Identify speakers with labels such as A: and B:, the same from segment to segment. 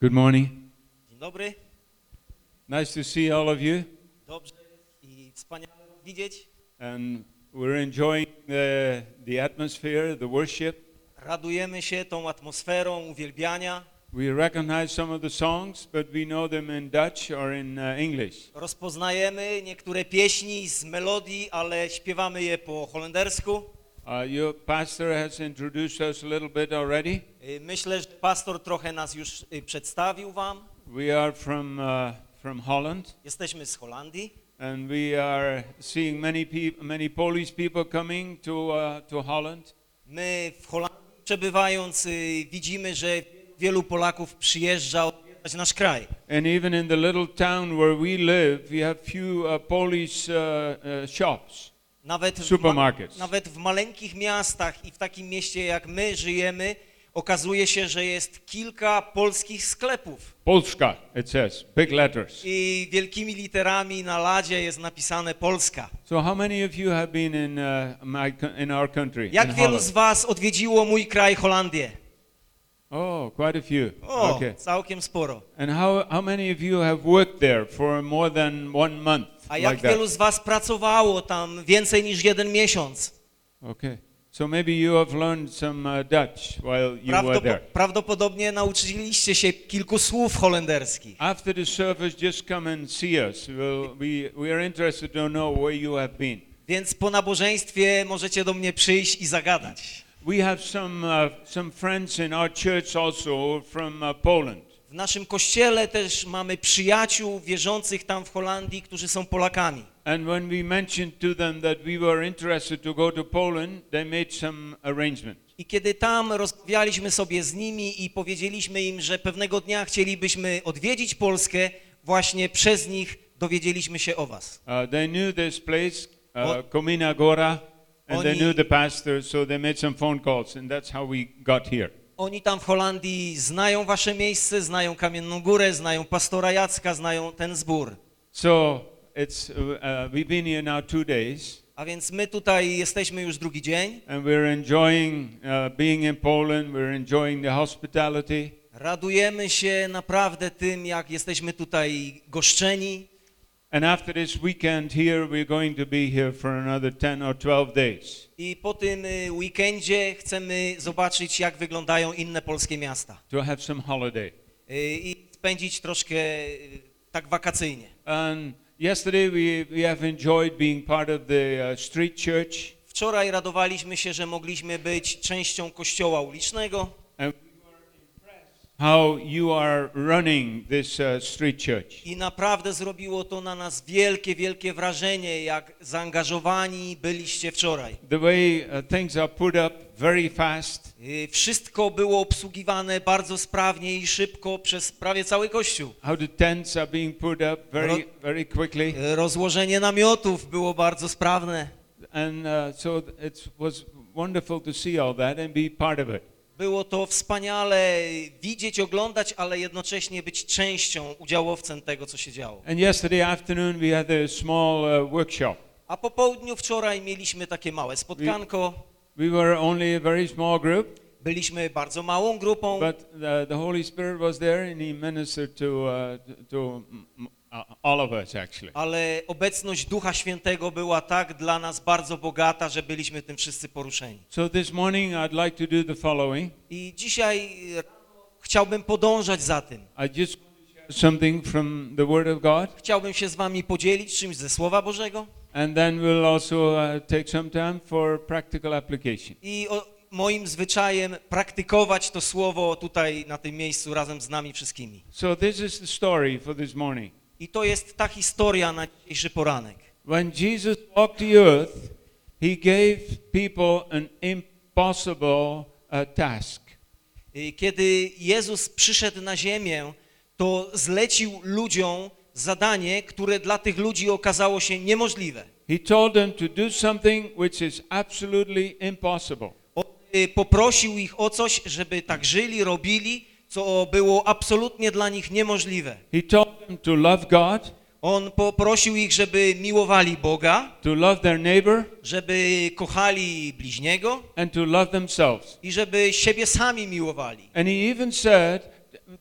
A: Good morning.
B: Dzień dobry,
A: Nice to see all of you.
B: dobrze i wspaniale widzieć.
A: And we're enjoying the, the atmosphere, the worship.
B: Radujemy się tą atmosferą uwielbiania.
A: We recognize some of the songs, but we know them in Dutch or in uh, English.
B: Rozpoznajemy niektóre pieśni z melodii, ale śpiewamy je po holendersku.
A: Uh, your pastor has introduced us a little bit already.
B: Y, Myślę, że pastor trochę nas już y, przedstawił wam.
A: We are from, uh, from Holland,
B: Jesteśmy z Holandii
A: and we are seeing many, peop- many Polish people coming to, uh, to Holland.
B: My w Holandii przebywając y, widzimy, że wielu Polaków przyjeżdża odwiedzać nasz kraj.
A: And even in the little town where we live, we have few uh, Polish uh, uh, shops.
B: Nawet w, nawet w maleńkich miastach i w takim mieście jak my żyjemy, okazuje się, że jest kilka polskich sklepów.
A: Polska, it says, big letters.
B: I wielkimi literami na ladzie jest napisane Polska.
A: So how many of you have been in, uh, my, in our country,
B: Jak
A: in
B: wielu
A: Holland?
B: z was odwiedziło mój kraj Holandię?
A: Oh, quite a few.
B: O,
A: Okay.
B: całkiem sporo.
A: And how, how many of you have worked there for more than one month?
B: A jak
A: like
B: wielu
A: that?
B: z was pracowało tam więcej niż jeden miesiąc?
A: Okay. So maybe you have learned some uh, Dutch while you were
B: Prawdopo-
A: there.
B: prawdopodobnie nauczyliście się kilku słów holenderskich.
A: After the service, just come and see us. We'll, we, we are interested to know where you have been.
B: Więc po nabożeństwie możecie do mnie przyjść i zagadać.
A: We have some, uh, some friends in our church also from uh, Poland.
B: W naszym kościele też mamy przyjaciół wierzących tam w Holandii, którzy są Polakami.
A: And when we mentioned to them that we were interested to go to Poland, they made some arrangement.
B: I kiedy tam rozmawialiśmy sobie z nimi i powiedzieliśmy im, że pewnego dnia chcielibyśmy odwiedzić Polskę, właśnie przez nich dowiedzieliśmy się o was.
A: Uh, they knew this place, uh, Komina Gora, and they
B: Oni-
A: knew the pastor, so they made some phone calls, and that's how we got here.
B: Oni tam w Holandii znają wasze miejsce, znają Kamienną Górę, znają pastora Jacka, znają ten zbór.
A: So it's, uh, uh, we've been here now two days,
B: A więc my tutaj jesteśmy już drugi dzień.
A: and we're enjoying uh, being in Poland. We're enjoying the hospitality.
B: Radujemy się naprawdę tym, jak jesteśmy tutaj goszczeni.
A: And after this weekend here, we're going to be here for another 10 or 12 days
B: I po tym y, weekendzie chcemy zobaczyć, jak wyglądają inne polskie miasta.
A: to have some holiday.
B: Y, I spędzić troszkę y, tak wakacyjnie.
A: And yesterday, we, we have enjoyed being part of the uh, street church.
B: Wczoraj radowaliśmy się, że mogliśmy być częścią kościoła ulicznego.
A: How you are running this uh, street church.
B: I naprawdę zrobiło to na nas wielkie, wielkie wrażenie, jak zaangażowani byliście wczoraj.
A: The way uh, things are put up very fast,
B: Y, Wszystko było obsługiwane bardzo sprawnie i szybko przez prawie cały kościół.
A: how the tents are being put up very,
B: Ro-
A: very quickly.
B: Y, Rozłożenie namiotów było bardzo sprawne.
A: And uh, so it was wonderful to see all that and be part of it.
B: Było to wspaniale widzieć, oglądać, ale jednocześnie być częścią, udziałowcem tego, co się działo.
A: And yesterday afternoon, we had a small uh, workshop.
B: A po południu wczoraj mieliśmy takie małe spotkanko.
A: We were only a very small group,
B: Byliśmy bardzo małą grupą,
A: but the, the Holy Spirit was there and He ministered to, uh, to all of us, actually.
B: ale obecność Ducha Świętego była tak dla nas bardzo bogata, że byliśmy tym wszyscy poruszeni.
A: So this morning, I'd like to do the following.
B: I dzisiaj rano chciałbym podążać za tym.
A: I just something from the Word of God,
B: Chciałbym się z wami podzielić czymś ze Słowa Bożego
A: and then we'll also uh, take some time for practical application.
B: i o, moim zwyczajem praktykować to Słowo tutaj na tym miejscu razem z nami wszystkimi.
A: So this is the story for this morning.
B: I to jest ta historia na dzisiejszy poranek.
A: When Jesus walked the earth, He gave people an impossible uh, task.
B: Y, Kiedy Jezus przyszedł na ziemię, to zlecił ludziom zadanie, które dla tych ludzi okazało się niemożliwe.
A: He told them to do something which is absolutely impossible.
B: On, y, Poprosił ich o coś, żeby tak żyli, robili, co było absolutnie dla nich niemożliwe.
A: He told them to love God,
B: On poprosił ich, żeby miłowali Boga,
A: to love their neighbor,
B: żeby kochali bliźniego
A: and to love themselves.
B: i żeby siebie sami miłowali.
A: And he even said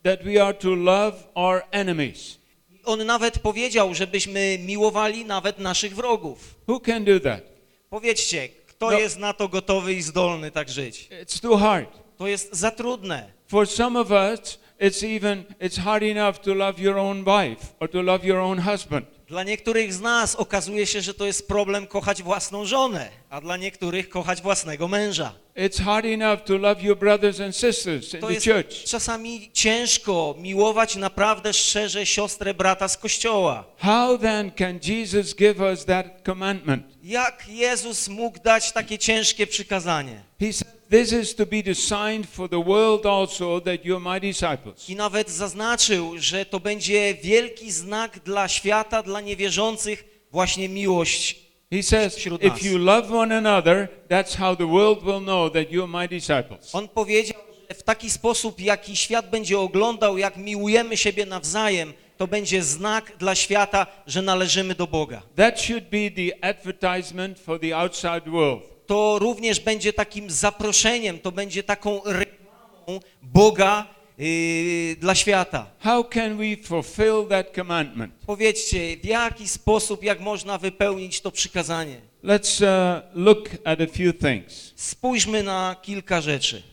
A: that we are to love our enemies.
B: On nawet powiedział, żebyśmy miłowali nawet naszych wrogów.
A: Who can do that?
B: Powiedzcie, kto
A: No.
B: jest na to gotowy i zdolny tak żyć?
A: It's too hard.
B: To jest za trudne.
A: For some of us, it's even it's hard enough to love your own wife or to love your own husband.
B: Dla niektórych z nas okazuje się, że to jest problem kochać własną żonę, a dla niektórych kochać własnego męża.
A: It's hard enough to love your brothers and sisters in
B: To
A: the
B: jest
A: church.
B: czasami ciężko miłować naprawdę szczerze siostrę brata z kościoła.
A: How then can Jesus give us that commandment?
B: Jak Jezus mógł dać takie ciężkie przykazanie?
A: He said, This is to be the sign for the world also that you're my disciples.
B: I nawet zaznaczył, że to będzie wielki znak dla świata, dla niewierzących, właśnie miłość.
A: He says,
B: Wśród
A: If
B: nas.
A: you love one another, that's how the world will know that you're my disciples.
B: On powiedział, że w taki sposób, jaki świat będzie oglądał, jak miłujemy siebie nawzajem, to będzie znak dla świata, że należymy do Boga.
A: That should be the advertisement for the outside world.
B: To również będzie takim zaproszeniem, to będzie taką reklamą Boga yy, dla świata.
A: How can we fulfill that commandment?
B: Powiedzcie, w jaki sposób, jak można wypełnić to przykazanie?
A: Let's uh, look at a few things.
B: Spójrzmy na kilka rzeczy.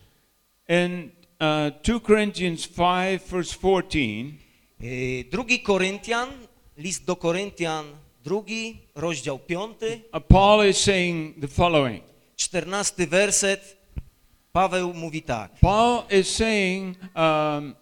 A: In uh, 2 Corinthians 5, verse 14,
B: Yy, Drugi Koryntian, list do Koryntian, drugi, rozdział piąty,
A: Paul is saying the following.
B: czternasty werset. Paweł mówi tak.
A: Paul is saying, um,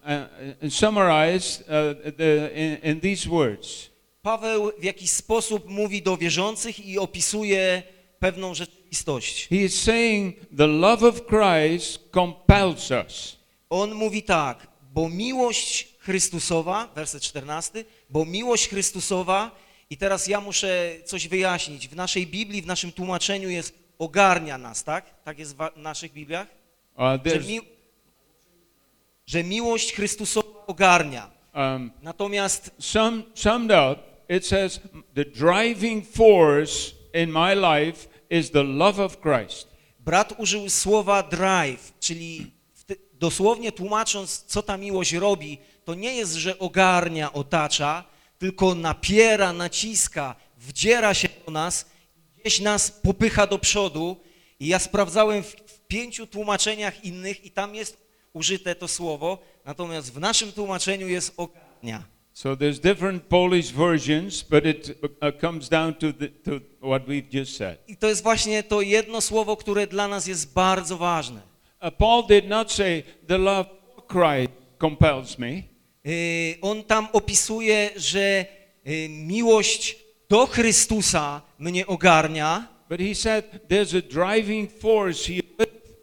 A: uh, summarized uh, the, in, in these words.
B: Paweł w jakiś sposób mówi do wierzących i opisuje pewną rzeczywistość.
A: He is saying the love of Christ compels us.
B: On mówi tak, bo miłość Chrystusowa, werset 14, bo miłość Chrystusowa, i teraz ja muszę coś wyjaśnić, w naszej Biblii, w naszym tłumaczeniu jest ogarnia nas, tak? Tak jest w naszych Bibliach?
A: Uh,
B: Że, mi, że miłość Chrystusowa ogarnia.
A: um,
B: Natomiast
A: sum, summed up, it says the driving force in my life is the love of Christ.
B: brat użył słowa drive, czyli dosłownie tłumacząc, co ta miłość robi, to nie jest, że ogarnia, otacza, tylko napiera, naciska, wdziera się do nas, gdzieś nas popycha do przodu. I ja sprawdzałem w, w pięciu tłumaczeniach innych i tam jest użyte to słowo, natomiast w naszym tłumaczeniu jest ogarnia.
A: So there's different Polish versions, but it uh, comes down to, the, to what we've just said.
B: I to jest właśnie to jedno słowo, które dla nas jest bardzo ważne.
A: Uh, Paul did not say the love of Christ compels me.
B: Y, On tam opisuje, że y, miłość do Chrystusa mnie ogarnia,
A: But he said there's a driving force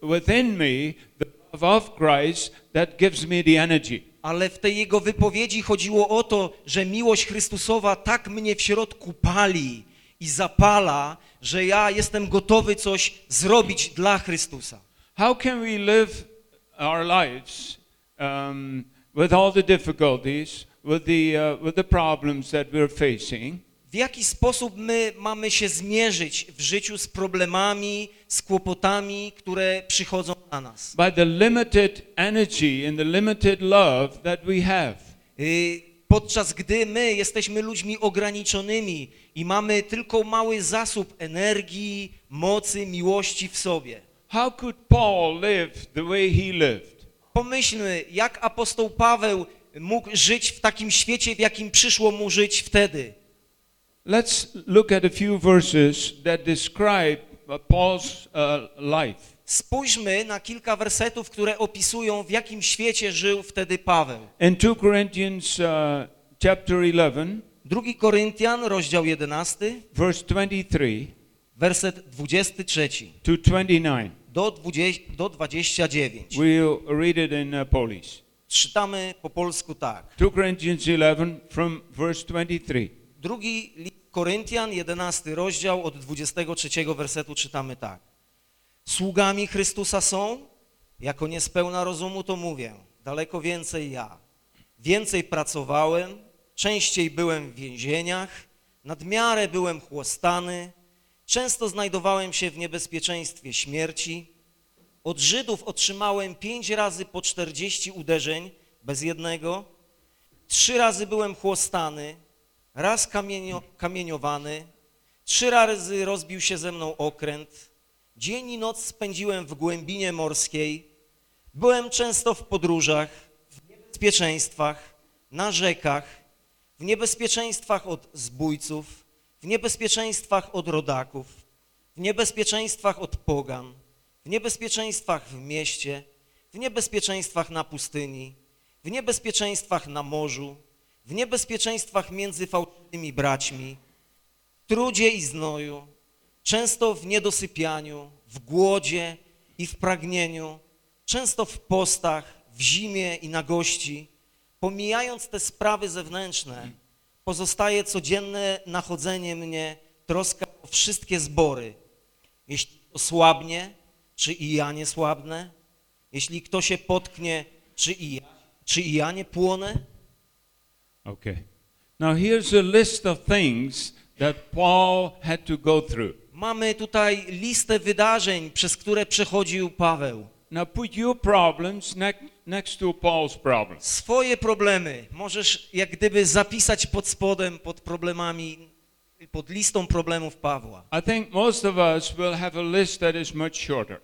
A: within me, the love of Christ, that gives me the energy.
B: ale w tej jego wypowiedzi chodziło o to, że miłość Chrystusowa tak mnie w środku pali i zapala, że ja jestem gotowy coś zrobić dla Chrystusa.
A: How can we live our lives um, with all the difficulties, with the, uh, with the problems that we're facing,
B: W jaki sposób my mamy się zmierzyć w życiu z problemami, z kłopotami, które przychodzą na nas?
A: by the limited energy and the limited love that we have?
B: Y, Podczas gdy my jesteśmy ludźmi ograniczonymi i mamy tylko mały zasób energii, mocy, miłości w sobie.
A: How could Paul live the way he lived?
B: Pomyślmy, jak apostoł Paweł mógł żyć w takim świecie, w jakim przyszło mu żyć wtedy.
A: Let's look at a few verses that describe uh, Paul's uh, life.
B: Spójrzmy na kilka wersetów, które opisują, w jakim świecie żył wtedy Paweł.
A: In 2 Corinthians uh, chapter 11,
B: 2 Koryntian, rozdział 11,
A: verse 23
B: werset 23
A: to 29.
B: do 20, do 29.
A: We'll read it in uh, Polish.
B: Czytamy po polsku tak.
A: 2 Corinthians 11 from verse 23.
B: Drugi Koryntian, 11 rozdział, od 23 wersetu czytamy tak. Sługami Chrystusa są? Jako niespełna rozumu to mówię. Daleko więcej ja. Więcej pracowałem, częściej byłem w więzieniach, nadmiarę byłem chłostany, często znajdowałem się w niebezpieczeństwie śmierci. Od Żydów otrzymałem pięć razy po czterdzieści uderzeń, bez jednego. Trzy razy byłem chłostany, raz kamienio, kamieniowany, trzy razy rozbił się ze mną okręt. Dzień i noc spędziłem w głębinie morskiej. Byłem często w podróżach, w niebezpieczeństwach, na rzekach, w niebezpieczeństwach od zbójców, w niebezpieczeństwach od rodaków, w niebezpieczeństwach od pogan, w niebezpieczeństwach w mieście, w niebezpieczeństwach na pustyni, w niebezpieczeństwach na morzu, w niebezpieczeństwach między fałszywymi braćmi, w trudzie i znoju, często w niedosypianiu, w głodzie i w pragnieniu, często w postach, w zimie i nagości. Pomijając te sprawy zewnętrzne, pozostaje codzienne nachodzenie mnie, troska o wszystkie zbory. Jeśli kto słabnie, czy i ja nie słabnę? Jeśli kto się potknie, czy i ja, czy i ja nie płonę?
A: Okay. Now here's a list of things that Paul had to go through.
B: Mamy tutaj listę wydarzeń, przez które przechodził Paweł.
A: Now put your problems ne- next to Paul's problems.
B: Swoje problemy możesz jak gdyby zapisać pod spodem, pod problemami, pod listą problemów Pawła.
A: I think most of us will have a list that is much shorter.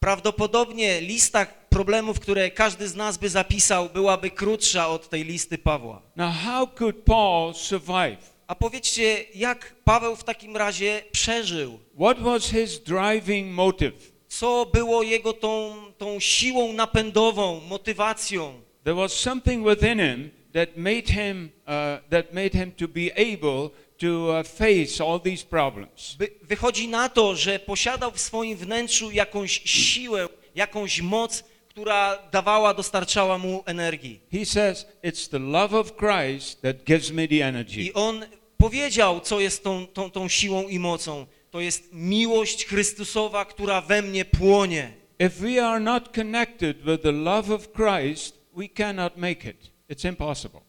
B: Prawdopodobnie lista problemów, które każdy z nas by zapisał, byłaby krótsza od tej listy Pawła.
A: Now how could Paul survive?
B: A powiedzcie, jak Paweł w takim razie przeżył?
A: What was his driving motive?
B: Co było jego tą, tą siłą napędową, motywacją?
A: There was something within him that made him uh, that made him to be able to uh, face all these problems.
B: By, wychodzi na to, że posiadał w swoim wnętrzu jakąś siłę, jakąś moc, która dawała, dostarczała mu energii.
A: He says, "It's the love of Christ that gives me the energy."
B: I on powiedział, co jest tą, tą, tą siłą i mocą. To jest miłość Chrystusowa, która we mnie płonie.
A: If we are not connected with the love of Christ, we cannot make it. It's impossible.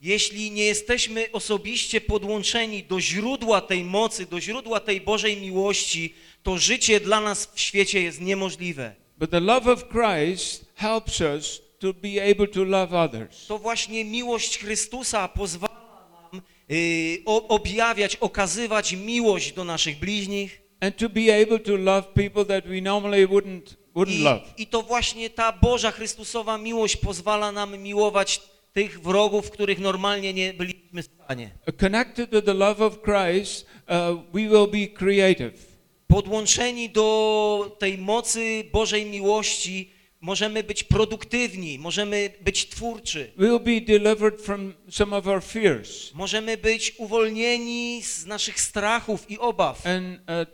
B: Jeśli nie jesteśmy osobiście podłączeni do źródła tej mocy, do źródła tej Bożej miłości, to życie dla nas w świecie jest niemożliwe.
A: But the love of Christ helps us to be able to love others.
B: To właśnie miłość Chrystusa pozwala objawiać, okazywać miłość do naszych bliźnich.
A: And to be able to love people that we normally wouldn't wouldn't
B: I,
A: love.
B: I to właśnie ta Boża Chrystusowa miłość pozwala nam miłować tych wrogów, których normalnie nie byliśmy w stanie.
A: Uh, Connected to the love of Christ, uh, we will be creative.
B: Podłączeni do tej mocy Bożej miłości możemy być produktywni, możemy być twórczy, możemy być uwolnieni z naszych strachów i obaw.
A: and uh,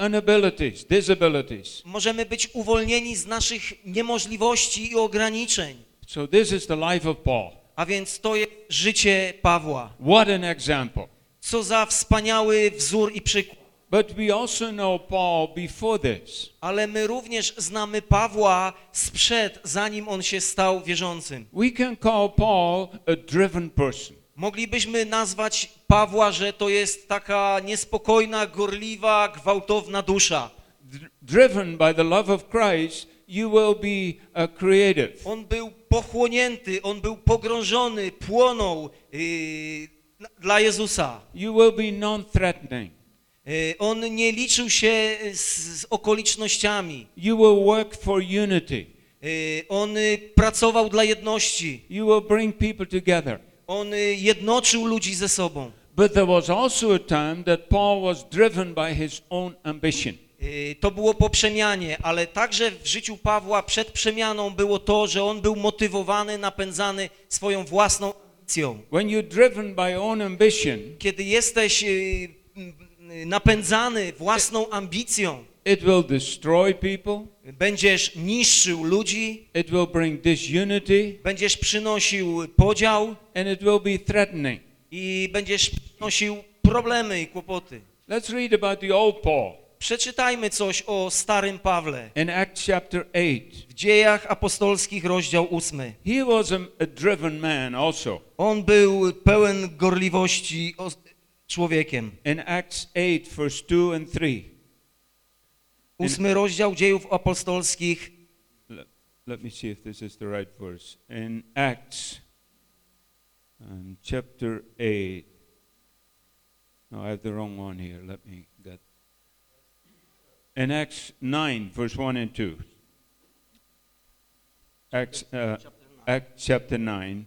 A: uh, inabilities, disabilities.
B: Możemy być uwolnieni z naszych niemożliwości i ograniczeń.
A: So this is the life of Paul.
B: A więc to jest życie Pawła.
A: What an example.
B: Co za wspaniały wzór i przykład.
A: But we also know Paul before this.
B: Ale my również znamy Pawła sprzed, zanim on się stał wierzącym.
A: We can call Paul a driven person.
B: Moglibyśmy nazwać Pawła, że to jest taka niespokojna, gorliwa, gwałtowna dusza.
A: Dr- driven by the love of Christ, you will be uh, creative.
B: On był pochłonięty, on był pogrążony, płonął yy, dla Jezusa.
A: You will be non-threatening.
B: Yy, on nie liczył się z, z okolicznościami.
A: You will work for unity.
B: Yy, on pracował dla jedności.
A: You will bring people together.
B: On jednoczył ludzi ze sobą.
A: But there was also a time that Paul was driven by his own ambition.
B: To było po przemianie, ale także w życiu Pawła przed przemianą było to, że on był motywowany, napędzany swoją własną ambicją.
A: When you're driven by own ambition,
B: Kiedy jesteś napędzany własną ambicją,
A: it will destroy people.
B: będziesz niszczył ludzi,
A: It will bring disunity
B: będziesz przynosił podział
A: and it will be threatening.
B: i będziesz przynosił problemy i kłopoty.
A: Let's read about the old Paul
B: Przeczytajmy coś o starym Pawle.
A: in Acts chapter 8.
B: W dziejach apostolskich, rozdział 8.
A: He was a, driven man also.
B: On był pełen gorliwości człowiekiem.
A: In Acts 8, verse 2 and 3.
B: Ósmy rozdział dziejów apostolskich,
A: let me see if this is the right verse. In Acts um, chapter 8. No, I have the wrong one here. Let me get. In Acts 9, verse 1 and 2. Acts, uh, Acts chapter 9.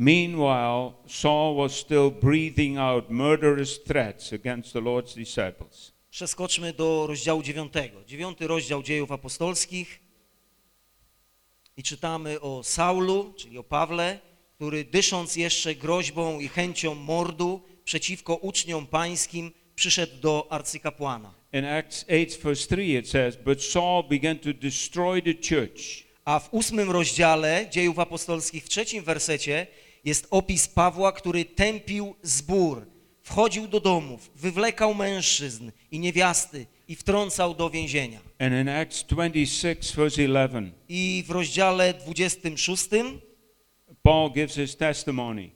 A: Meanwhile, Saul was still breathing out murderous threats against the Lord's disciples.
B: Przeskoczmy do rozdziału dziewiątego. Dziewiąty rozdział dziejów apostolskich i czytamy o Saulu, czyli o Pawle, który dysząc jeszcze groźbą i chęcią mordu przeciwko uczniom pańskim przyszedł do arcykapłana.
A: In Acts 8, verse 3, it says, But Saul began to destroy the church.
B: A w ósmym rozdziale dziejów apostolskich w trzecim wersecie jest opis Pawła, który tępił zbór, wchodził do domów, wywlekał mężczyzn i niewiasty i wtrącał do więzienia.
A: And in Acts 26, verse 11,
B: I w rozdziale 26
A: Paul gives his testimony.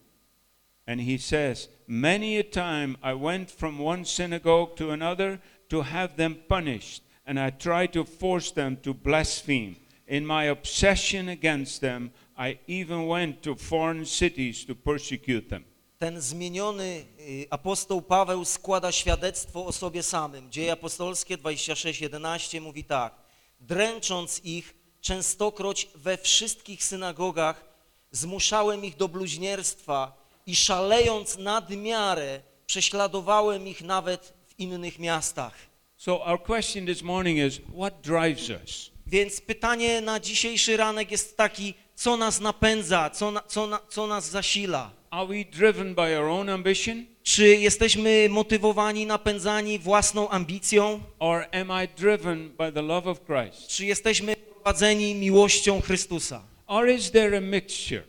A: And he says, Many a time I went from one synagogue to another to have them punished, and I tried to force them to blaspheme. In my obsession against them, I even went to foreign cities to persecute them.
B: ten zmieniony y, apostoł Paweł składa świadectwo o sobie samym. Dzieje apostolskie 26:11 mówi tak: Dręcząc ich częstokroć we wszystkich synagogach, zmuszałem ich do bluźnierstwa i szalejąc nad miarę, prześladowałem ich nawet w innych miastach.
A: So, our question this morning is what drives us?
B: Więc pytanie na dzisiejszy ranek jest taki, co nas napędza, co, na, co, na, co nas zasila?
A: Are we driven by our own ambition,
B: Czy jesteśmy motywowani, napędzani własną ambicją?
A: or am I driven by the love of Christ?
B: Czy jesteśmy prowadzeni miłością Chrystusa?
A: Or is there a mixture?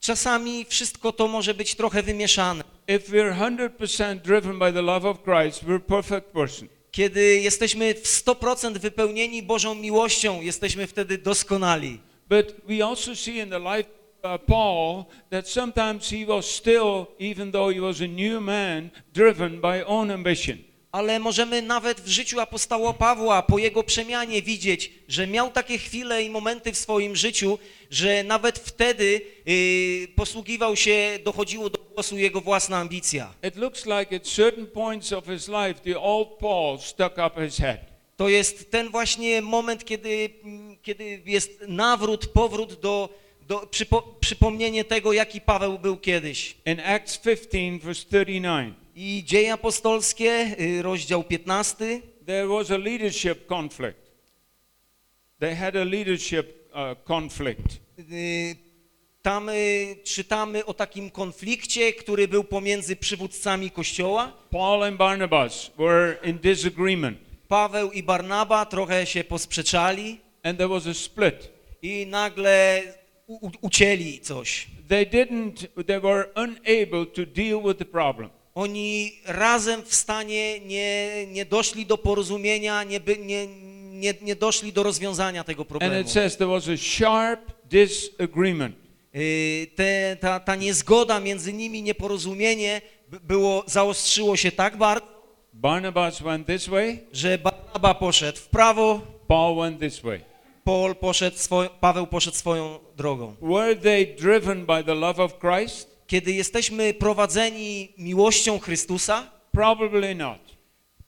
B: Czasami wszystko to może być trochę wymieszane.
A: If we're 100% driven by the love of Christ, we're perfect person.
B: Kiedy jesteśmy w 100% wypełnieni Bożą miłością, jesteśmy wtedy doskonali.
A: But we also see in the life of uh, Paul that sometimes he was still, even though he was a new man, driven by own ambition.
B: Ale możemy nawet w życiu apostoła Pawła po jego przemianie widzieć, że miał takie chwile i momenty w swoim życiu, że nawet wtedy yy, posługiwał się, dochodziło do głosu jego własna ambicja.
A: It looks like at certain points of his life, the old Paul stuck up his head.
B: To jest ten właśnie moment, kiedy, kiedy jest nawrót, powrót do, do przypo, przypomnienie tego, jaki Paweł był kiedyś.
A: In Acts 15, verse 39,
B: I Dzieje Apostolskie, y, rozdział 15,
A: there was a leadership conflict. They had a leadership uh, conflict.
B: y, tam y, czytamy o takim konflikcie, który był pomiędzy przywódcami Kościoła.
A: Paul and Barnabas were in disagreement,
B: Paweł i Barnaba trochę się posprzeczali
A: and there was a split.
B: i nagle u, ucięli coś.
A: They didn't, they were unable to deal with the problem.
B: Oni razem w stanie nie, nie doszli do porozumienia, nie, by, nie, nie, nie doszli do rozwiązania tego
A: And
B: problemu.
A: it says there was a sharp disagreement.
B: Y, Te, ta, ta niezgoda między nimi, nieporozumienie było, zaostrzyło się tak bardzo,
A: Barnabas went this way,
B: że Barnaba poszedł w prawo,
A: Paul went this way.
B: Paul poszedł swo, Paweł poszedł swoją drogą.
A: Were they driven by the love of Christ?
B: Kiedy jesteśmy prowadzeni miłością Chrystusa,
A: Probably not.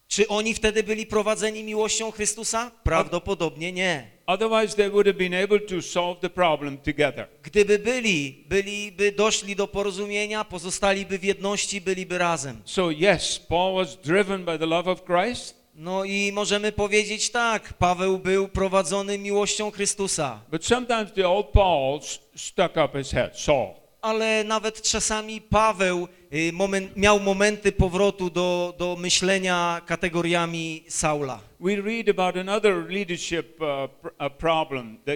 B: czy oni wtedy byli prowadzeni miłością Chrystusa? Prawdopodobnie nie.
A: Otherwise, they would have been able to solve the problem together.
B: Gdyby byli, byliby doszli do porozumienia, pozostaliby w jedności, byliby razem.
A: So, yes, Paul was driven by the love of Christ,
B: No i możemy powiedzieć tak, Paweł był prowadzony miłością Chrystusa,
A: but sometimes the old Paul stuck up his head, Saul.
B: Ale nawet czasami Paweł y, moment, miał momenty powrotu do, do myślenia kategoriami Saula.
A: Uh, uh,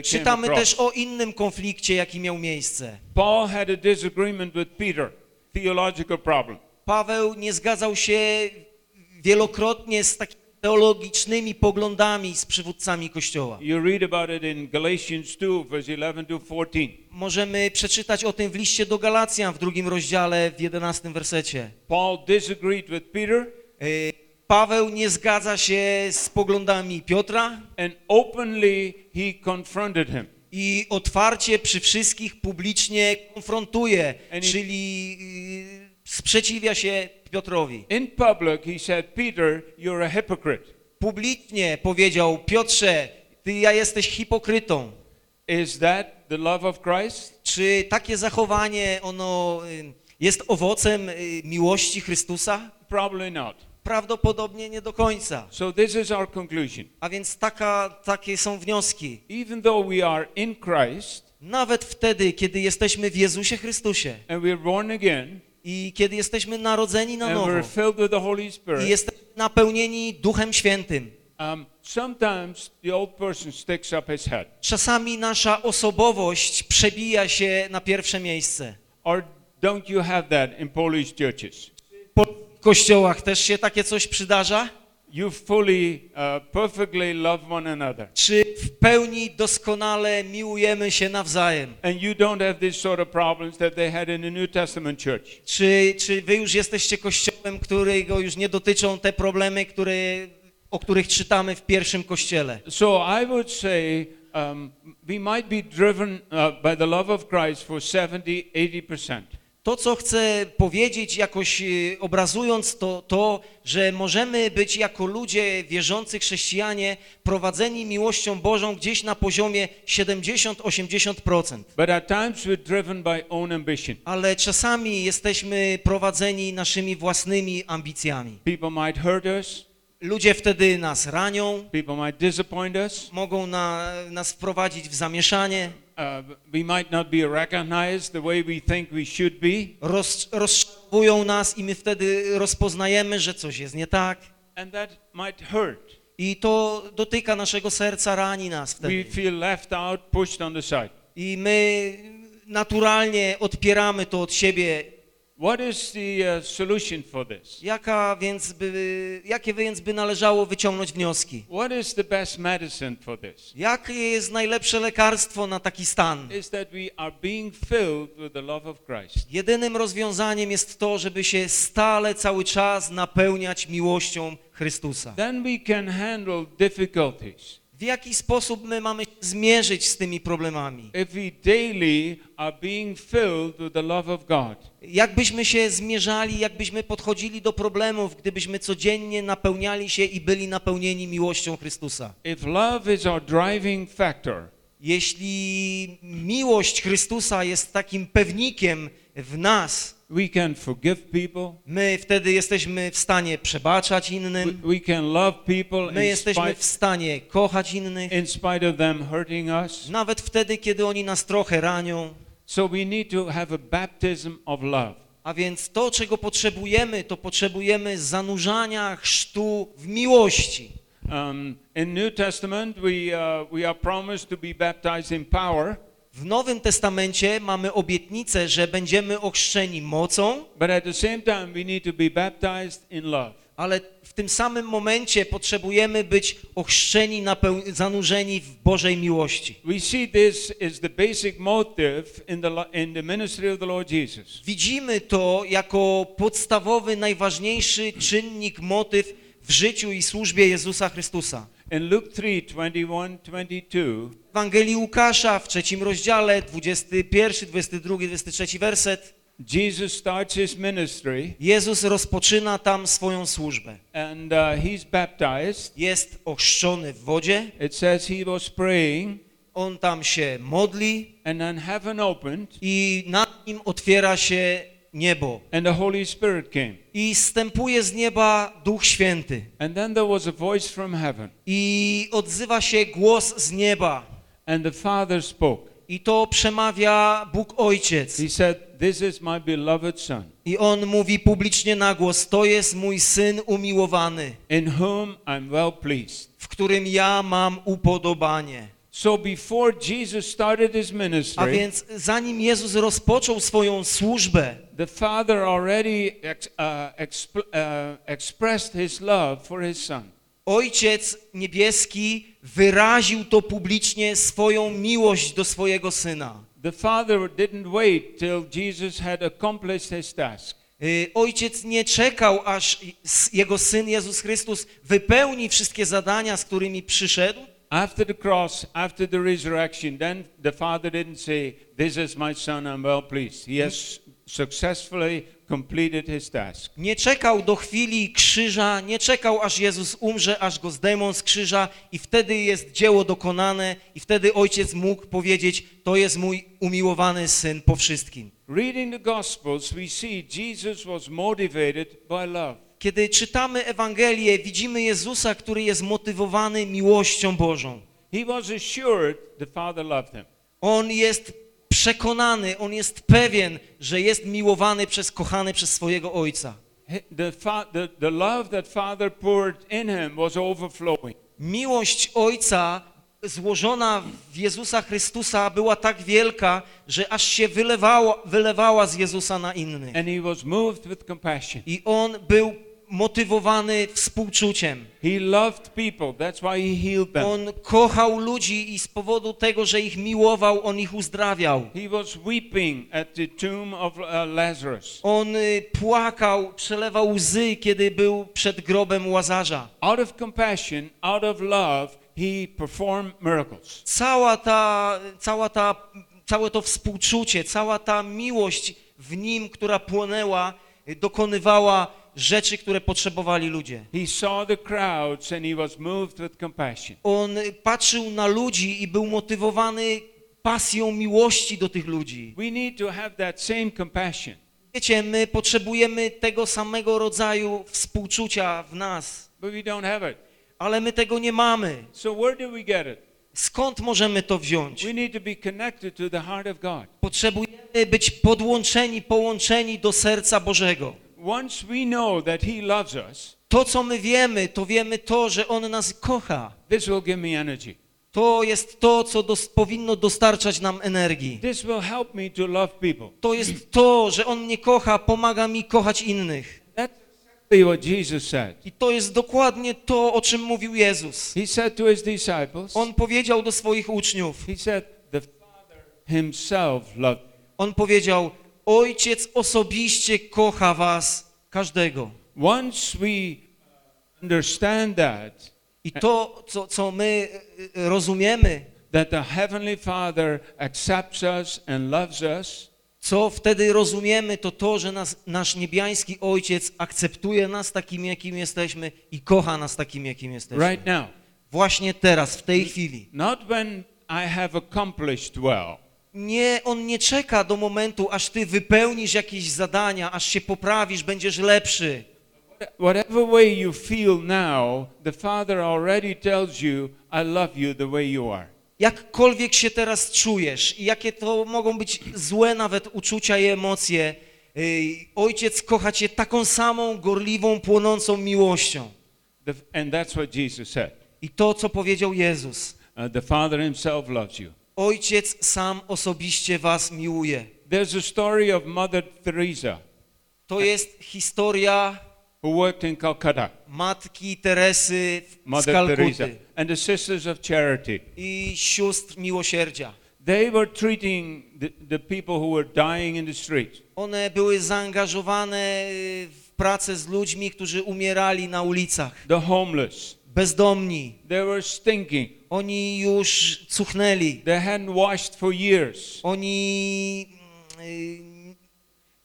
B: Czytamy też o innym konflikcie, jaki miał miejsce.
A: Paul had a disagreement with Peter, theological problem.
B: Paweł nie zgadzał się wielokrotnie z takimi teologicznymi poglądami z przywódcami Kościoła.
A: You read about it in Galatians 2, verse 11 to 14.
B: Możemy przeczytać o tym w liście do Galacjan w drugim rozdziale, w jedenastym wersecie.
A: Paul disagreed with Peter
B: Y, Paweł nie zgadza się z poglądami Piotra
A: and openly he confronted him.
B: I otwarcie przy wszystkich publicznie konfrontuje, czyli y, sprzeciwia się Piotrowi.
A: In public, he said, Peter, you're a hypocrite.
B: Publicznie powiedział, Piotrze, ty ja jesteś hipokrytą.
A: Is that the love of Christ?
B: Czy takie zachowanie, ono y, jest owocem y, miłości Chrystusa?
A: Probably not.
B: Prawdopodobnie nie do końca.
A: So this is our conclusion.
B: A więc taka, takie są wnioski.
A: Even though we are in Christ
B: Nawet wtedy, kiedy jesteśmy w Jezusie Chrystusie
A: and we're born again
B: i kiedy jesteśmy narodzeni na nowo i jesteśmy napełnieni Duchem Świętym,
A: um, sometimes the old person sticks up his head.
B: czasami nasza osobowość przebija się na pierwsze miejsce.
A: Or don't you have that in Polish churches?
B: Po kościołach też się takie coś przydarza?
A: You fully, uh, perfectly love one another.
B: Czy w pełni doskonale miłujemy się nawzajem?
A: And you don't have these sort of problems that they had in the New Testament church.
B: Czy, czy wy już jesteście kościołem, którego już nie dotyczą te problemy, które, o których czytamy w pierwszym kościele?
A: So I would say um, we might be driven uh, by the love of Christ for 70, 80%.
B: To, co chcę powiedzieć, jakoś y, obrazując to, to, że możemy być jako ludzie wierzący chrześcijanie prowadzeni miłością Bożą gdzieś na poziomie 70-80%.
A: But at times we're driven by own ambition.
B: Ale czasami jesteśmy prowadzeni naszymi własnymi ambicjami.
A: People might hurt us,
B: Ludzie wtedy nas ranią,
A: people might disappoint us,
B: mogą na, nas wprowadzić w zamieszanie,
A: we might not be recognized the way we think we should be,
B: roz, rozczarowują nas i my wtedy rozpoznajemy, że coś jest nie tak.
A: and that might hurt.
B: I to dotyka naszego serca, rani nas
A: We
B: wtedy.
A: feel left out, pushed on the side.
B: I my naturalnie odpieramy to od siebie.
A: What is the uh, solution for this?
B: Jaka więc by, jakie więc by należało wyciągnąć wnioski?
A: What is the best medicine for this?
B: Jakie jest najlepsze lekarstwo na taki stan?
A: Is that we are being filled with the love of Christ.
B: Jedynym rozwiązaniem jest to, żeby się stale, cały czas napełniać miłością Chrystusa.
A: Then we can handle difficulties.
B: W jaki sposób my mamy się zmierzyć z tymi problemami?
A: If we daily are being filled with the love of God.
B: Jakbyśmy się zmierzali, jakbyśmy podchodzili do problemów, gdybyśmy codziennie napełniali się i byli napełnieni miłością Chrystusa.
A: If love is our driving factor,
B: Jeśli miłość Chrystusa jest takim pewnikiem w nas,
A: we can forgive people.
B: my wtedy jesteśmy w stanie przebaczać
A: We,
B: innym,
A: we can love people
B: my jesteśmy
A: spite,
B: w stanie kochać innych,
A: in spite of them hurting us.
B: nawet wtedy, kiedy oni nas trochę ranią.
A: So we need to have a baptism of love.
B: A więc to, czego potrzebujemy, to potrzebujemy zanurzania chrztu w miłości.
A: Um, in New Testament, we, uh, we are promised to be baptized in power,
B: W Nowym Testamencie mamy obietnicę, że będziemy ochrzczeni mocą,
A: but at the same time, we need to be baptized in love.
B: ale w tym samym momencie potrzebujemy być ochrzczeni, zanurzeni w Bożej miłości.
A: We see this is the basic motive in the, lo- in the ministry of the Lord Jesus.
B: Widzimy to jako podstawowy, najważniejszy czynnik, motyw w życiu i służbie Jezusa Chrystusa.
A: In Luke 3, 21, 22,
B: W Ewangelii Łukasza w trzecim rozdziale, 21, 22, 23 werset,
A: Jesus starts his ministry
B: Jezus rozpoczyna tam swoją służbę.
A: and uh, he's baptized.
B: Jest ochrzczony w wodzie,
A: It says he was praying
B: on tam się modli
A: and then heaven opened
B: i nad nim otwiera się niebo.
A: and the Holy Spirit came.
B: I stępuje z nieba Duch Święty.
A: And then there was a voice from heaven
B: I odzywa się głos z nieba.
A: And the Father spoke.
B: I to przemawia Bóg Ojciec.
A: He said, this is my beloved Son
B: I On mówi publicznie na głos, to jest mój Syn umiłowany,
A: in whom I'm well pleased.
B: w którym ja mam upodobanie.
A: So before Jesus started his
B: A
A: ministry,
B: więc zanim Jezus rozpoczął swoją służbę,
A: the Father already ex, uh, expl, uh, expressed his love for his Son.
B: Ojciec Niebieski wyraził to publicznie swoją miłość do swojego Syna.
A: The Father didn't wait till Jesus had accomplished his task.
B: Y, Ojciec nie czekał, aż Jego Syn Jezus Chrystus wypełni wszystkie zadania, z którymi przyszedł,
A: After the cross, after the resurrection, then the Father didn't say, This is my son, I'm well pleased. He has successfully his task.
B: Nie czekał do chwili krzyża, nie czekał aż Jezus umrze, aż go zdejmą z krzyża i wtedy jest dzieło dokonane i wtedy ojciec mógł powiedzieć, to jest mój umiłowany syn po wszystkim.
A: Reading the Gospels, we see Jesus was motivated by love.
B: Kiedy czytamy Ewangelię, widzimy Jezusa, który jest motywowany miłością Bożą.
A: He was assured the Father loved him.
B: On jest przekonany, on jest pewien, że jest miłowany przez, kochany przez swojego Ojca.
A: He- The, fa- the, the love that Father poured in him was overflowing.
B: Miłość Ojca złożona w Jezusa Chrystusa była tak wielka, że aż się wylewała, wylewała z Jezusa na innych. I On był motywowany współczuciem.
A: He loved people. That's why he healed them.
B: On kochał ludzi i z powodu tego, że ich miłował, On ich uzdrawiał.
A: He was weeping at the tomb of uh, Lazarus.
B: On y, płakał, przelewał łzy, kiedy był przed grobem Łazarza.
A: Out of compassion, out of love, he performed miracles.
B: Cała ta, cała ta, całe to współczucie, cała ta miłość w nim, która płonęła, dokonywała rzeczy, które potrzebowali ludzie.
A: He saw the crowds and he was moved with compassion.
B: On patrzył na ludzi i był motywowany pasją miłości do tych ludzi.
A: We need to have that same compassion.
B: Wiecie, my potrzebujemy tego samego rodzaju współczucia w nas,
A: But we don't have it.
B: ale my tego nie mamy.
A: So where do we get it?
B: Skąd możemy to wziąć? Potrzebujemy być podłączeni, połączeni do serca Bożego.
A: Once we know that he loves us,
B: To, co my wiemy, to wiemy to, że On nas kocha.
A: this will give me energy.
B: To jest to, co dos powinno dostarczać nam energii.
A: This will help me to love people.
B: To jest to, że On mnie kocha, pomaga mi kochać innych. I to jest dokładnie to, o czym mówił Jezus.
A: He said to his disciples,
B: On powiedział do swoich uczniów,
A: he said, the Father himself loved.
B: On powiedział, Ojciec osobiście kocha was, każdego.
A: Once we understand that,
B: I to, co, co my y, y, rozumiemy,
A: that the Heavenly Father accepts us and loves us,
B: co wtedy rozumiemy, to to, że nas, nasz niebiański Ojciec akceptuje nas takim, jakim jesteśmy i kocha nas takim, jakim jesteśmy.
A: right now,
B: Właśnie teraz, w tej chwili.
A: not when I have accomplished well,
B: Nie, On nie czeka do momentu, aż ty wypełnisz jakieś zadania, aż się poprawisz, będziesz lepszy.
A: whatever way you feel now, the Father already tells you, I love you the way you are.
B: Jakkolwiek się teraz czujesz i jakie to mogą być złe nawet uczucia i emocje, y, Ojciec kocha cię taką samą gorliwą, płonącą miłością.
A: The, and that's what Jesus said.
B: I to, co powiedział Jezus.
A: Uh, the Father himself loves you.
B: Ojciec sam osobiście was miłuje.
A: There's a story of Mother Teresa
B: To jest historia
A: who worked in Calcutta.
B: matki Teresy z Kalkuty
A: and the Sisters of Charity.
B: i sióstr miłosierdzia.
A: They were treating the, the people who were dying in the.
B: One były zaangażowane y, w pracę z ludźmi, którzy umierali na ulicach.
A: the homeless.
B: Bezdomni.
A: They were stinking.
B: Oni już cuchnęli.
A: They hadn't washed for years.
B: Oni y,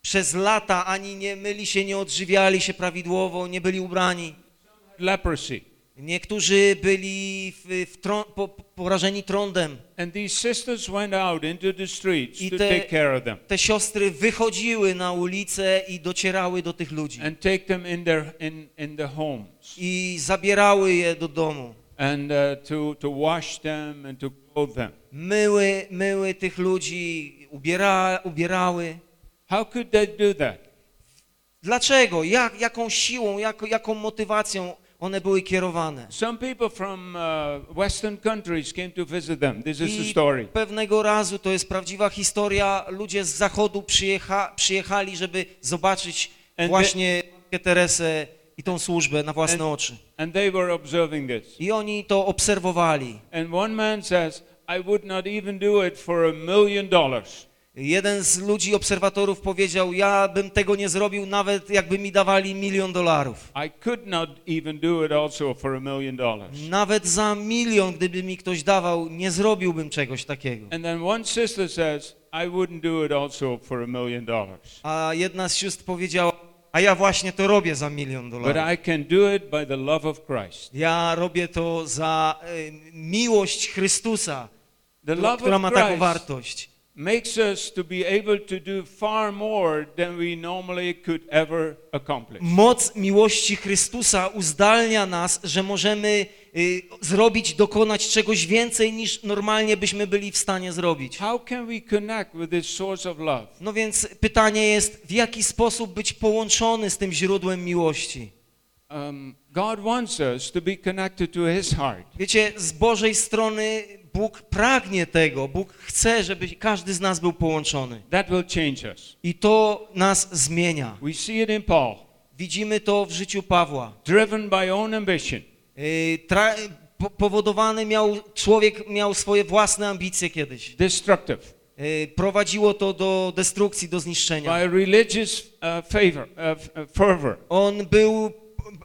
B: przez lata ani nie myli się, nie odżywiali się prawidłowo, nie byli ubrani.
A: Leprosy.
B: Niektórzy byli w, w trą, po, porażeni trądem. I te- Te siostry wychodziły na ulicę i docierały do tych ludzi.
A: in their in, in
B: I zabierały je do domu.
A: and uh, to to wash them and to clothe them.
B: Myły, myły tych ludzi, ubiera, ubierały.
A: How could they do that?
B: Dlaczego? Jak, jaką siłą, jak, jaką motywacją one były kierowane?
A: Some people from uh, Western countries came to visit them. This is the
B: I
A: story.
B: pewnego razu, to jest prawdziwa historia, ludzie z zachodu przyjecha, przyjechali, żeby zobaczyć
A: And
B: właśnie Matkę Teresę i tą służbę na własne
A: And-
B: oczy.
A: And they were observing this.
B: I oni to obserwowali.
A: And one man says, I would not even do it for a million dollars.
B: Jeden z ludzi, obserwatorów powiedział, ja bym tego nie zrobił nawet jakby mi dawali milion dolarów. Nawet za milion, gdyby mi ktoś dawał, nie zrobiłbym czegoś takiego.
A: And then one sister says, I wouldn't do it also for a million dollars.
B: A jedna z sióstr powiedziała, a ja właśnie to robię za milion dolarów. Ja robię to za e, miłość Chrystusa, która, ma taką wartość.
A: Makes us to be able to do far more than we normally could ever accomplish.
B: Moc miłości Chrystusa uzdalnia nas, że możemy y, zrobić, dokonać czegoś więcej niż normalnie byśmy byli w stanie zrobić.
A: How can we connect with this source of love?
B: No więc pytanie jest, w jaki sposób być połączony z tym źródłem miłości?
A: Um, God wants us to be connected to His heart.
B: Wiecie, z Bożej strony Bóg pragnie tego, Bóg chce, żeby każdy z nas był połączony.
A: That will change us.
B: I to nas zmienia.
A: We see it in Paul,
B: Widzimy to w życiu Pawła.
A: driven by own ambition.
B: Y, po- powodowany miał, człowiek miał swoje własne ambicje kiedyś.
A: destructive,
B: Y, Prowadziło to do destrukcji, do zniszczenia.
A: by religious uh, favor, uh, uh, fervor.
B: On był,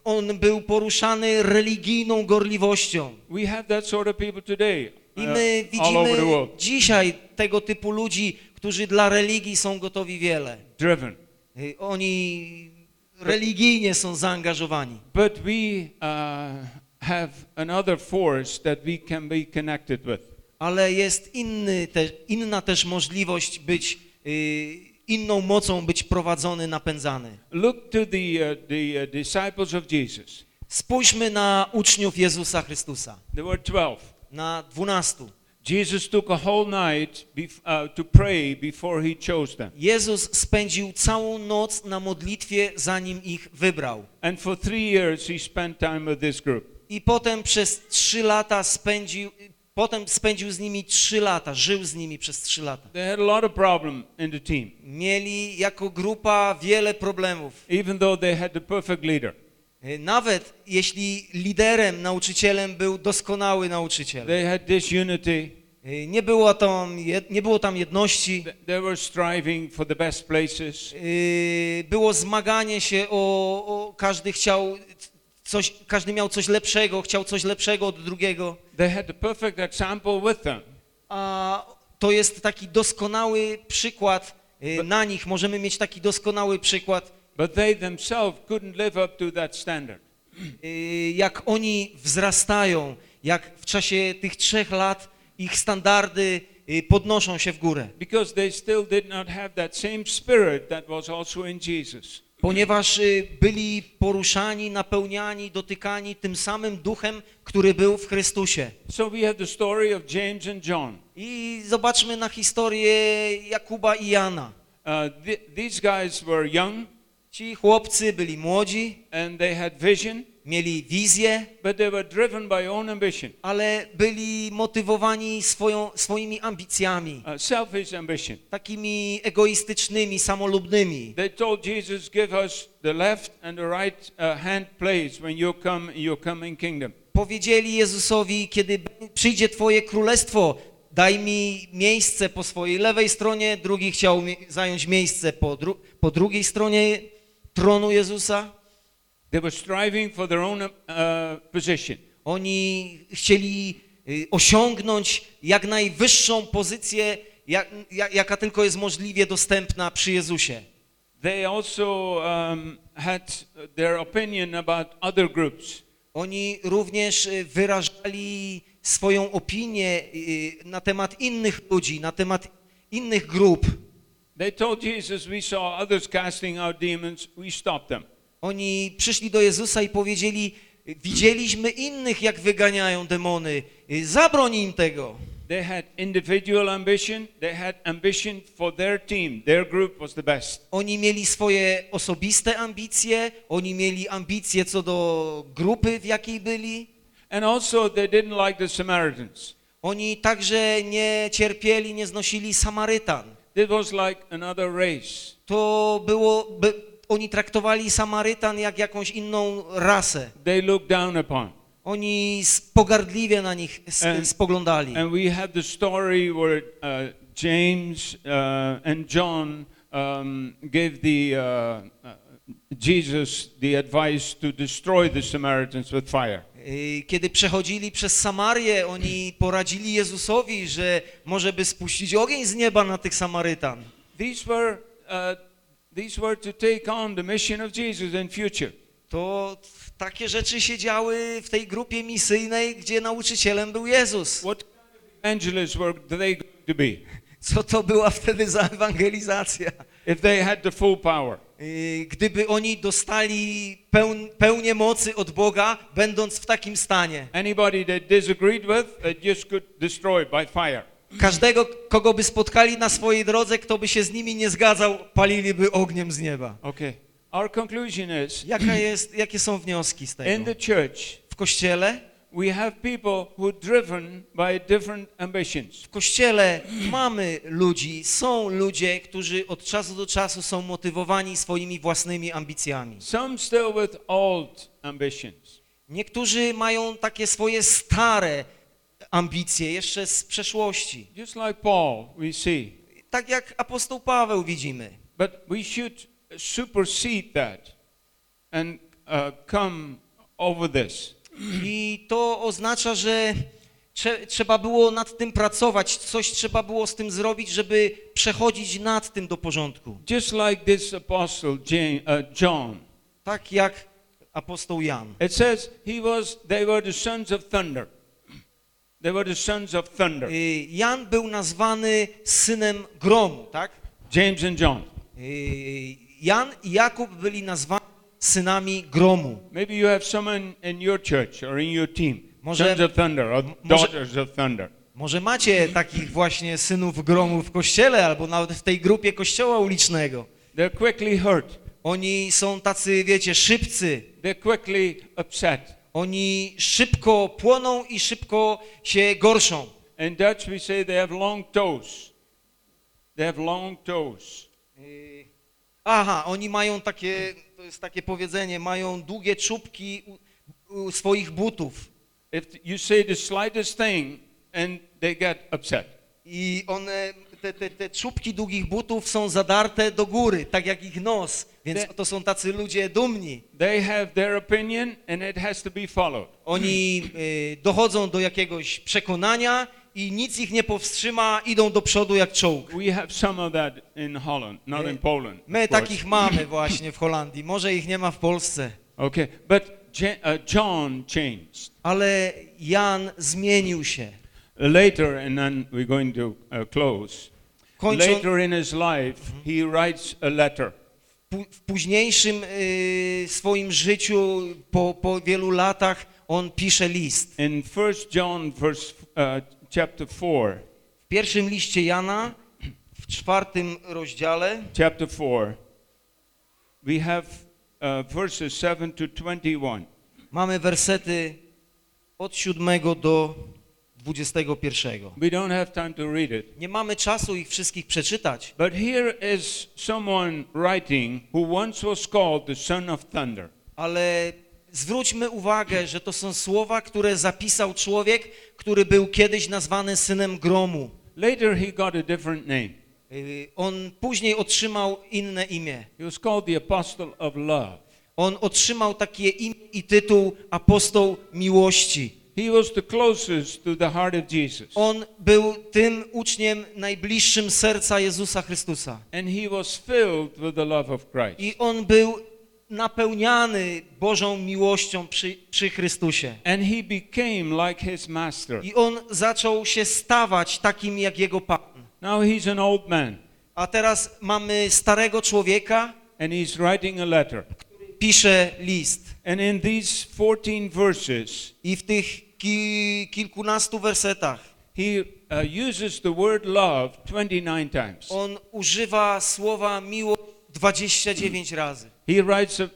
B: on był poruszany religijną gorliwością.
A: We have that sort of people today
B: I
A: uh,
B: my widzimy dzisiaj tego typu ludzi, którzy dla religii są gotowi wiele.
A: driven.
B: Y, Oni religijnie są zaangażowani.
A: But we uh, have another force that we can be connected with.
B: Ale jest inny te, inna też możliwość być, y, inną mocą być prowadzony, napędzany.
A: Look to the, uh, the uh, disciples of Jesus.
B: Spójrzmy na uczniów Jezusa Chrystusa,
A: There were 12.
B: na dwunastu.
A: Jesus took a whole night uh, to pray before he chose them.
B: Jezus spędził całą noc na modlitwie, zanim ich wybrał.
A: And for three years he spent time with this group.
B: I potem przez trzy lata spędził, potem spędził z nimi trzy lata, żył z nimi przez trzy lata.
A: They had a lot of problem in the team,
B: Mieli jako grupa wiele problemów.
A: even though they had the perfect leader.
B: Y, Nawet jeśli liderem, nauczycielem był doskonały nauczyciel.
A: They had.
B: Y, Nie było tam, nie było tam jedności,
A: Th- They were striving for the best places.
B: y, było zmaganie się o, o każdy chciał coś, każdy miał coś lepszego, chciał coś lepszego od drugiego.
A: They had the perfect example with them.
B: A to jest taki doskonały przykład y, na nich, możemy mieć taki doskonały przykład,
A: But they themselves couldn't live up to that standard.
B: y, jak oni wzrastają, jak w czasie tych trzech lat ich standardy y, podnoszą się w górę.
A: Because they still did not have that same spirit that was also in Jesus.
B: Ponieważ y, byli poruszani, napełniani, dotykani tym samym duchem, który był w Chrystusie.
A: So we have the story of James and John.
B: I zobaczmy na historię Jakuba i Jana.
A: Uh, th- these guys were young
B: Ci chłopcy byli młodzi,
A: and they had vision,
B: mieli wizję,
A: but they were driven by own ambition,
B: ale byli motywowani swoją, swoimi ambicjami,
A: uh, selfish ambition.
B: takimi egoistycznymi, samolubnymi.
A: They told Jesus, "Give us the left and the right uh, hand place when you come in your coming kingdom."
B: Powiedzieli Jezusowi, kiedy przyjdzie Twoje królestwo, daj mi miejsce po swojej lewej stronie, drugi chciał mi- zająć miejsce po, dru po drugiej stronie tronu Jezusa.
A: They were striving for their own uh, position.
B: Oni chcieli y, osiągnąć jak najwyższą pozycję, jak, jak, jaka tylko jest możliwie dostępna przy Jezusie.
A: They also um, had their opinion about other groups.
B: Oni również y, wyrażali swoją opinię y, na temat innych ludzi, na temat innych grup.
A: They told Jesus, "We saw others casting out demons. We stopped them."
B: Oni przyszli do Jezusa i powiedzieli, widzieliśmy innych, jak wyganiają demony, zabroń im tego.
A: They had individual ambition. They had ambition for their team. Their group was the best.
B: Oni mieli swoje osobiste ambicje, oni mieli ambicje co do grupy, w jakiej byli.
A: And also, they didn't like the Samaritans.
B: Oni także nie cierpieli, nie znosili Samarytan.
A: It was like another race.
B: To było, by, oni traktowali Samarytan jak jakąś inną rasę.
A: They looked down upon.
B: Oni pogardliwie na nich
A: And-
B: spoglądali.
A: And we have the story where uh, James uh, and John um, gave the uh, uh, Jesus the advice to destroy the Samaritans with fire.
B: Y, Kiedy przechodzili przez Samarię, oni poradzili Jezusowi, że może by spuścić ogień z nieba na tych Samarytan.
A: These were, uh, these were to take on the mission of Jesus in future.
B: To takie rzeczy się działy w tej grupie misyjnej, gdzie nauczycielem był Jezus.
A: What were they going to be
B: Co to była wtedy za ewangelizacja?
A: if they had the full power?
B: Y, Gdyby oni dostali pełn, pełnię mocy od Boga, będąc w takim stanie.
A: Anybody they disagreed with, they just could destroy by fire.
B: Każdego, kogo by spotkali na swojej drodze, kto by się z nimi nie zgadzał, paliliby ogniem z nieba.
A: Okay. Our conclusion is
B: Jaka jest, jakie są wnioski z
A: in
B: tego?
A: the church,
B: W kościele,
A: we have people who are driven by different ambitions.
B: w kościele mamy ludzi, są ludzie, którzy od czasu do czasu są motywowani swoimi własnymi ambicjami.
A: Some still with old ambitions.
B: Niektórzy mają takie swoje stare ambicje, jeszcze z przeszłości.
A: Just like Paul, we see.
B: Tak jak apostoł Paweł widzimy.
A: But we should supersede that and uh, come over this.
B: I to oznacza, że trze trzeba było nad tym pracować, coś trzeba było z tym zrobić, żeby przechodzić nad tym do porządku.
A: Just like this apostle uh, John.
B: Tak jak apostoł Jan.
A: It says he was, they were the sons of thunder. They were the sons of thunder.
B: Y, Jan był nazwany synem gromu, tak?
A: James and John.
B: Y, Jan i Jakub byli nazwani synami gromu.
A: Maybe you have someone in your church or in your team.
B: Może-
A: sons of thunder or daughters of thunder.
B: Może macie takich właśnie synów gromu w kościele albo nawet w tej grupie kościoła ulicznego.
A: They're quickly hurt.
B: Oni są tacy, wiecie, szybcy.
A: They're quickly upset.
B: Oni szybko płoną i szybko się gorszą.
A: In Dutch we say they have long toes. They have long toes.
B: Y, Aha, oni mają takie, to jest takie powiedzenie, mają długie czubki u, u swoich butów.
A: If you say the slightest thing and they get upset.
B: I one, te, te, te czubki długich butów są zadarte do góry, tak jak ich nos, więc
A: Te-
B: to są tacy ludzie dumni.
A: They have their opinion and it has to be followed.
B: Oni y, dochodzą do jakiegoś przekonania i nic ich nie powstrzyma, idą do przodu jak czołg.
A: We have some of that in Holland, not in Poland.
B: My takich mamy właśnie w Holandii, może ich nie ma w Polsce.
A: Okay, but uh, John changed.
B: Ale Jan zmienił się.
A: Later, and then we're going to uh, close. Later in his life, he writes a letter.
B: w późniejszym y, swoim życiu, po, po wielu latach, on pisze list.
A: In 1 John, verse uh, chapter 4,
B: W pierwszym liście Jana, w czwartym rozdziale,
A: chapter 4, we have uh, verses 7 to 21.
B: mamy wersety od 7 do 21.
A: We don't have time to read it.
B: Nie mamy czasu ich wszystkich przeczytać,
A: But here is someone writing who once was called the son of thunder.
B: ale zwróćmy uwagę, że to są słowa, które zapisał człowiek, który był kiedyś nazwany synem gromu.
A: Later, he got a different name.
B: Y, On później otrzymał inne imię.
A: He was called the apostle of love.
B: On otrzymał takie imię i tytuł apostoł miłości.
A: He was the closest to the heart of Jesus.
B: On był tym uczniem najbliższym serca Jezusa Chrystusa.
A: And he was filled with the love of Christ.
B: I on był napełniany Bożą miłością przy, przy Chrystusie.
A: And he became like his master.
B: I on zaczął się stawać takim jak jego Pan.
A: Now he's an old man
B: A teraz mamy starego człowieka,
A: and he's writing a letter.
B: pisze list.
A: And in these 14 verses,
B: I w tych ki, kilkunastu wersetach
A: he uh, uses the word love 29 times.
B: on używa słowa miłość 29 razy.
A: He writes, uh,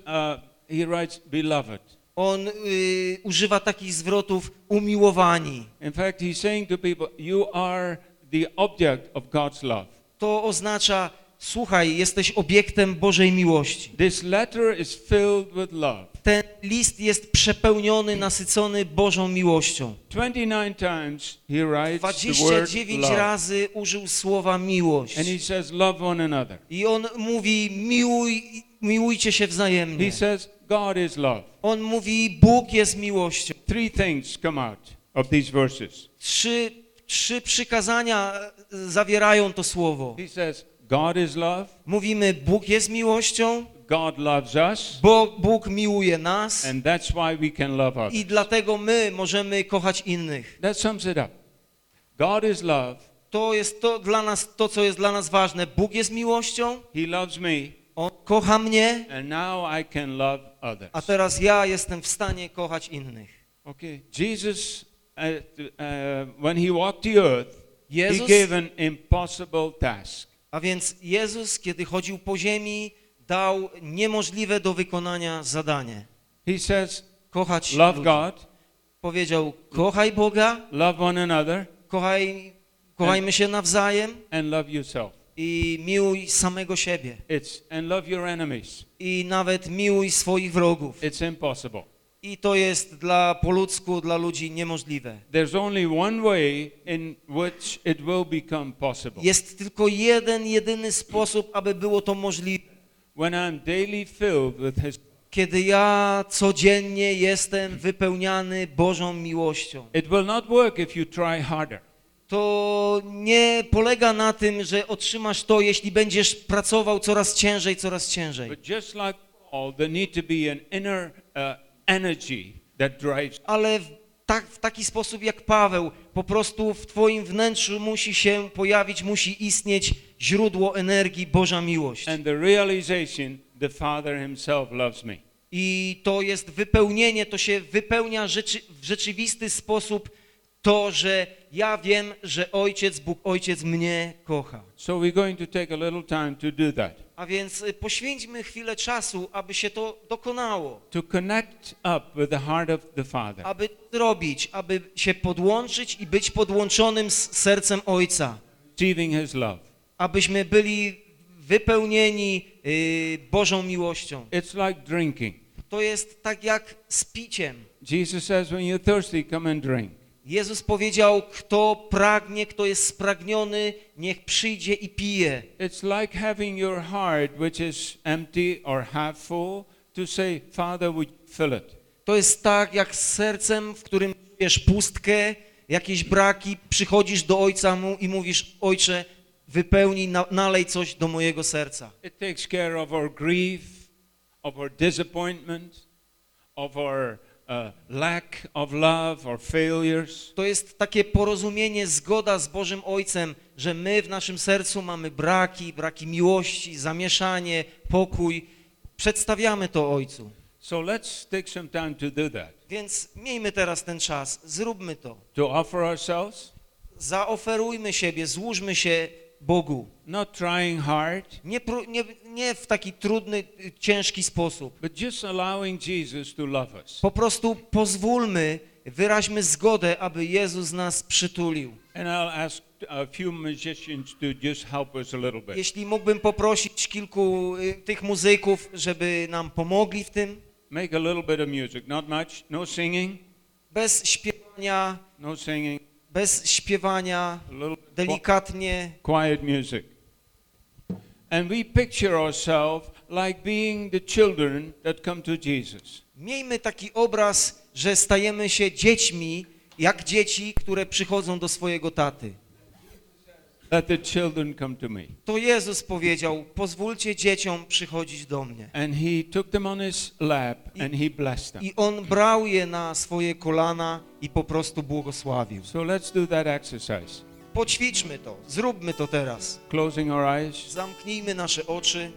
A: he writes beloved.
B: On y, używa takich zwrotów umiłowani.
A: In fact, he's saying to people, you are the object of God's love.
B: To oznacza, słuchaj, jesteś obiektem Bożej miłości.
A: This letter is filled with love.
B: Ten list jest przepełniony, nasycony Bożą miłością.
A: 29 times he writes the word
B: 29
A: love.
B: razy użył słowa miłość. I on mówi, miłuj, miłujcie się wzajemnie.
A: He says, God is love.
B: On mówi, Bóg jest miłością.
A: Three things come out of these verses.
B: Trzy, trzy przykazania e, zawierają to słowo. Mówimy, Bóg jest miłością,
A: God loves us,
B: bo Bóg miłuje nas
A: and that's why we can love
B: i
A: others.
B: dlatego my możemy kochać innych.
A: That sums it up. God is love,
B: To jest to dla nas, to co jest dla nas ważne. Bóg jest miłością,
A: He loves me,
B: On kocha mnie,
A: and now I can love others.
B: a teraz ja jestem w stanie kochać innych.
A: Okay, Jesus, uh, uh, when he walked the earth, he
B: Jezus,
A: gave an impossible task.
B: a więc Jezus, kiedy chodził po ziemi, dał niemożliwe do wykonania zadanie.
A: He says,
B: Kochać
A: Love
B: ludzi.
A: God,
B: Powiedział, kochaj Boga,
A: love one another,
B: kochaj, kochajmy się nawzajem
A: and love yourself.
B: i miłuj samego siebie.
A: It's and love your enemies.
B: I nawet miłuj swoich wrogów.
A: It's impossible.
B: I to jest dla po ludzku, dla ludzi niemożliwe.
A: There's only one way in which it will become possible.
B: Jest tylko jeden, jedyny sposób, aby było to możliwe.
A: When I'm daily filled with His,
B: Kiedy ja codziennie jestem wypełniany Bożą miłością.
A: it will not work if you try harder.
B: To nie polega na tym, że otrzymasz to, jeśli będziesz pracował coraz ciężej, coraz ciężej.
A: But just like Paul, there need to be an inner uh, energy that drives.
B: Ale w, tak, w taki sposób jak Paweł, po prostu w Twoim wnętrzu musi się pojawić, musi istnieć źródło energii, Boża miłość.
A: And the realization the Father Himself loves me.
B: I to jest wypełnienie, to się wypełnia rzeczy, w rzeczywisty sposób to, że ja wiem, że Ojciec, Bóg Ojciec mnie kocha.
A: So we're going to take a little time to do that.
B: A więc y, poświęćmy chwilę czasu, aby się to dokonało,
A: To connect up with the heart of the Father.
B: aby zrobić, aby się podłączyć i być podłączonym z sercem Ojca,
A: Receiving His love.
B: Abyśmy byli wypełnieni y, Bożą miłością.
A: It's like drinking.
B: To jest tak jak z piciem.
A: Jesus says, when you're thirsty, come and drink.
B: Jezus powiedział, kto pragnie, kto jest spragniony, niech przyjdzie i pije.
A: It's like having your heart, which is empty or half full, to say, Father, would fill it?
B: To jest tak jak z sercem, w którym czujesz pustkę, jakieś braki, przychodzisz do Ojca mu i mówisz, Ojcze, wypełnij, na, nalej coś do mojego serca.
A: It takes care of our grief, of our disappointment, of our uh, lack of love, or failures.
B: To jest takie porozumienie, zgoda z Bożym Ojcem, że my w naszym sercu mamy braki, braki miłości, zamieszanie, pokój. Przedstawiamy to Ojcu.
A: So let's take some time to do that.
B: Więc miejmy teraz ten czas, zróbmy to.
A: To offer ourselves,
B: Zaoferujmy siebie, złóżmy się Bogu.
A: not trying hard,
B: Nie, nie, nie w taki trudny, y, ciężki sposób.
A: but just allowing Jesus to love us.
B: Po prostu pozwólmy, wyraźmy zgodę, aby Jezus nas przytulił.
A: And I'll ask a few musicians to just help us a little bit.
B: Jeśli mógłbym poprosić kilku y, tych muzyków, żeby nam pomogli w tym,
A: Make a little bit of music, not much, no singing,
B: bez śpiewania,
A: no singing,
B: bez śpiewania, delikatnie.
A: quiet music. And we picture ourselves like being the children that come to Jesus.
B: Miejmy taki obraz, że stajemy się dziećmi, jak dzieci, które przychodzą do swojego taty.
A: Let the children come to me.
B: To Jezus powiedział, pozwólcie dzieciom przychodzić do mnie.
A: And he took them on his lap and he blessed them.
B: I On brał je na swoje kolana i po prostu błogosławił.
A: So let's do that exercise.
B: Poćwiczmy to, zróbmy to teraz.
A: Closing our eyes.
B: Zamknijmy nasze oczy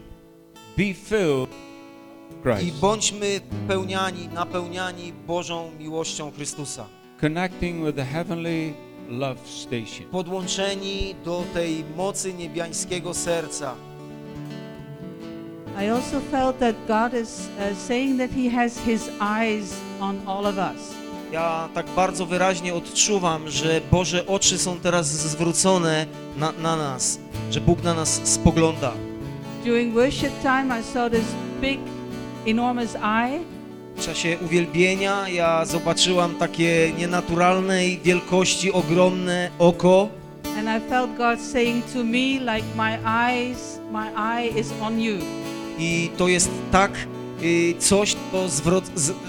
A: Be filled with
B: i
A: Christ.
B: bądźmy pełniani, napełniani Bożą miłością Chrystusa.
A: Connecting with the heavenly love station.
B: Podłączeni do tej mocy niebiańskiego serca.
C: I also felt that God is uh, saying that He has His eyes on all of us.
B: Ja tak bardzo wyraźnie odczuwam, że Boże oczy są teraz zwrócone na, na nas, że Bóg na nas spogląda.
C: during worship time, I saw this big, enormous eye.
B: W czasie uwielbienia ja zobaczyłam takie nienaturalnej wielkości ogromne oko
C: And I felt God saying to me, like, my eyes, my eye is on you.
B: i to jest tak y, coś, co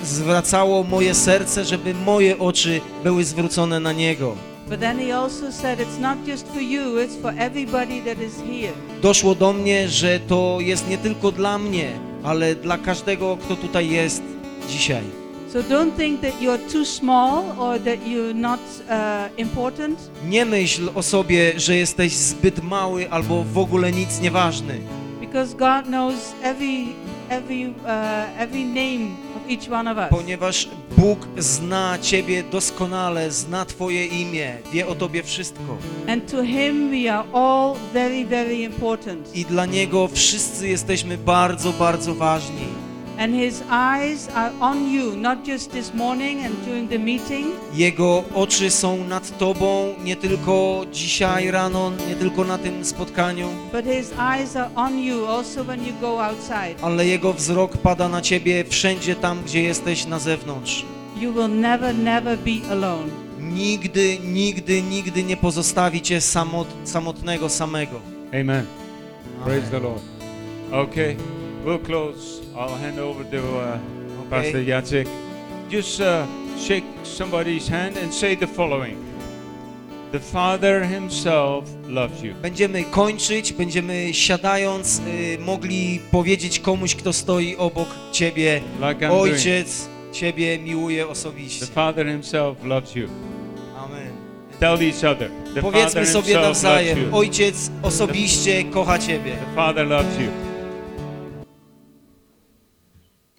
B: zwracało moje serce, żeby moje oczy były zwrócone na Niego.
C: But then he also said, it's not just for you, it's for everybody that is here.
B: Doszło do mnie, że to jest nie tylko dla mnie, ale dla każdego, kto tutaj jest dzisiaj.
C: So don't think that you're too small or that you're not uh, important.
B: Nie myśl o sobie, że jesteś zbyt mały albo w ogóle nic nieważny,
C: Because God knows every every uh, every name of each one of us.
B: ponieważ Bóg zna Ciebie doskonale, zna Twoje imię, wie o Tobie wszystko.
C: And to Him we are all very very important.
B: I dla Niego wszyscy jesteśmy bardzo, bardzo ważni.
C: And His eyes are on you, not just this morning and during the meeting,
B: Jego oczy są nad Tobą nie tylko dzisiaj rano, nie tylko na tym spotkaniu,
C: but His eyes are on you also when you go outside.
B: ale Jego wzrok pada na Ciebie wszędzie tam, gdzie jesteś na zewnątrz.
C: You will never never be alone.
B: Nigdy, nigdy, nigdy nie pozostawi Cię samot, samotnego samego.
A: Amen. Praise the Lord. Okay, we'll close. I'll hand over to uh, Pastor Jacek. Just uh, shake somebody's hand and say the following The Father Himself loves you.
B: Będziemy kończyć, będziemy siadając y, mogli powiedzieć komuś, kto stoi obok Ciebie,
A: Like I'm doing.
B: Ojciec Ciebie miłuje
A: The
B: osobiście.
A: Father Himself loves you.
B: Amen.
A: Tell each other. The
B: Powiedzmy
A: Father
B: sobie nawzajem. Ojciec osobiście kocha Ciebie.
A: The Father loves you.